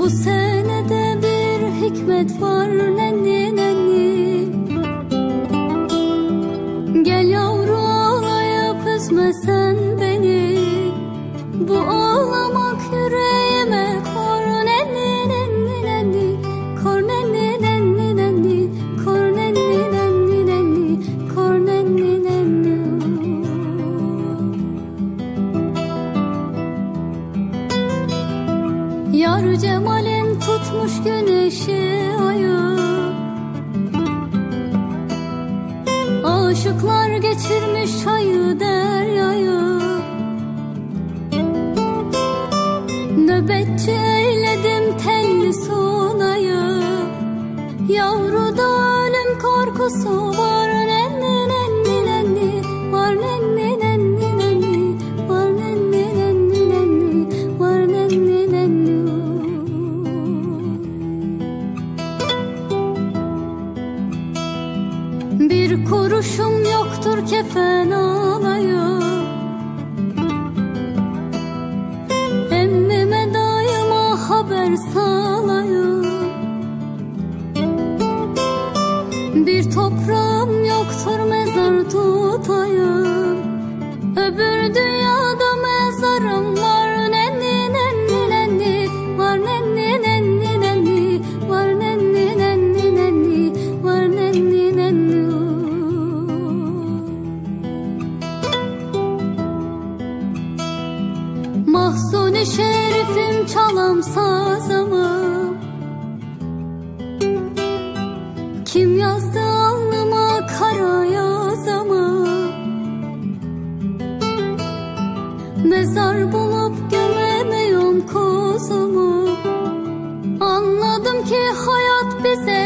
Bu senede bir hikmet var nenni Yar cemalin tutmuş güneşi ayı Aşıklar geçirmiş çayı deryayı. Nöbetçi eyledim telli sunayı. Yavruda ölüm korkusu Bir kuruşum yoktur kefen alayım Emmime daima haber salayım Bir toprağım Mahzuni şerifim çalam sazımı. Kim yazdı alnıma kara yazımı? Mezar bulup gömemiyorum kuzumu? Anladım ki hayat bize